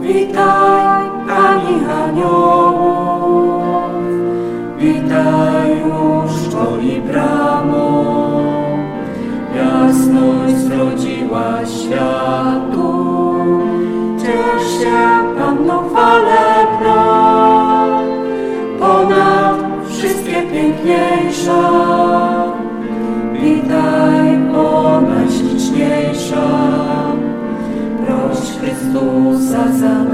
Witaj aniołów, witaj już zrodziła światu. Ciesz się Panno chwalebna, ponad wszystkie piękniejsza. Witaj, o najśliczniejsza, proś Chrystusa za